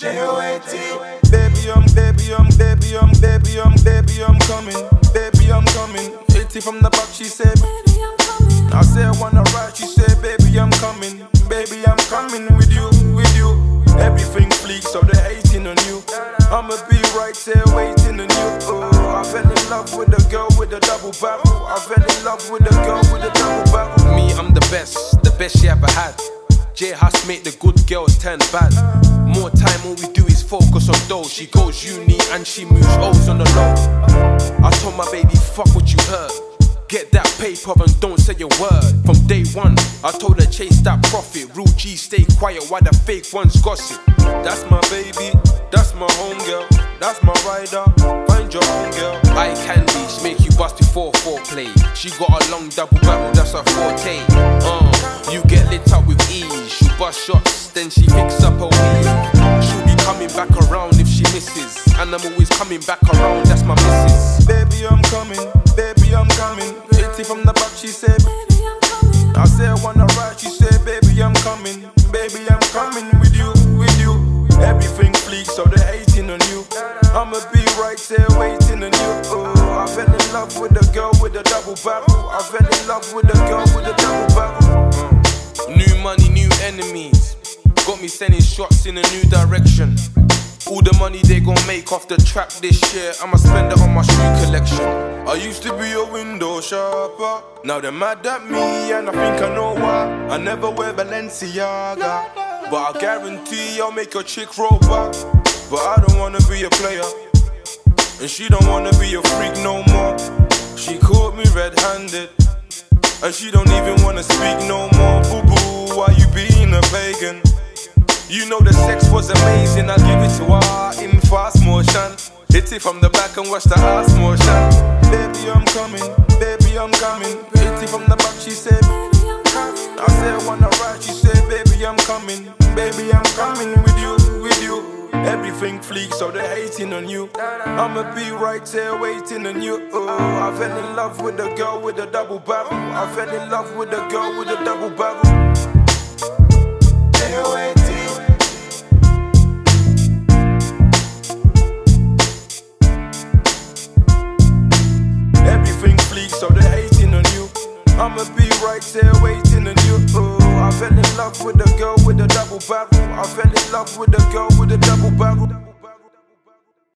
J-O-A-T Baby, I'm, baby, I'm, baby, I'm, baby, I'm, baby, I'm coming. Baby, I'm coming. 80 from the back, she said, Baby, I'm coming. I said, I wanna ride, she said, Baby, I'm coming. Baby, I'm coming with you, with you. Everything fleek, so they're hating on you. I'ma be right there waiting on you. Oh, I fell in love with a girl with a double barrel. I fell in love with a girl with a double barrel. Me, I'm the best, the best she ever had. J Hus make the good girls turn bad. More time, all we do is focus on dough. She goes uni and she moves O's on the low. I told my baby, fuck what you heard. Get that paper and don't say a word. From day one, I told her chase that profit. Real G, stay quiet while the fake ones gossip. That's my baby, that's my home girl, that's my rider. Find your own girl. Eye candy, before foreplay. She got a long double barrel, that's her forte. Uh, you get lit up with ease. She bust shots, then she picks up her weave. She'll be coming back around if she misses. And I'm always coming back around, that's my missus. Baby, I'm coming, baby, I'm coming. 80 from the back, she said, Baby, I'm coming. I said, I wanna ride, she said, Baby, I'm coming. Baby, I'm coming with you, with you. Everything fleek, so they're hating on you. I'ma be right there waiting on you. In love with a girl with a double barrel. I fell in love with a girl with a double barrel. Uh, new money, new enemies. Got me sending shots in a new direction. All the money they gon' make off the trap this year, I'ma spend it on my shoe collection. I used to be a window shopper. Now they're mad at me, and I think I know why. I never wear Balenciaga. But I guarantee I'll make a chick roll back. But I don't wanna be a player. And she don't wanna be a freak no more. Handed. And she don't even wanna speak no more. Boo boo, why you being a pagan? You know the sex was amazing, I give it to her in fast motion. Hit it from the back and watch the ass motion. Baby, I'm coming, baby, I'm coming. Hit it from the back, she said. I said, I wanna ride, she said, Baby, I'm coming. Baby, I'm coming with you. Everything fleek, so they're hating on you. I'ma be right there waiting on you. Oh, I fell in love with a girl with a double barrel. I fell in love with a girl with a double barrel. J-O-A-T. Everything fleek, so they're hating on you. I'ma be right there waiting on you. Oh, I fell in love with a girl with a double barrel. I fell in love with a girl with a double barrel.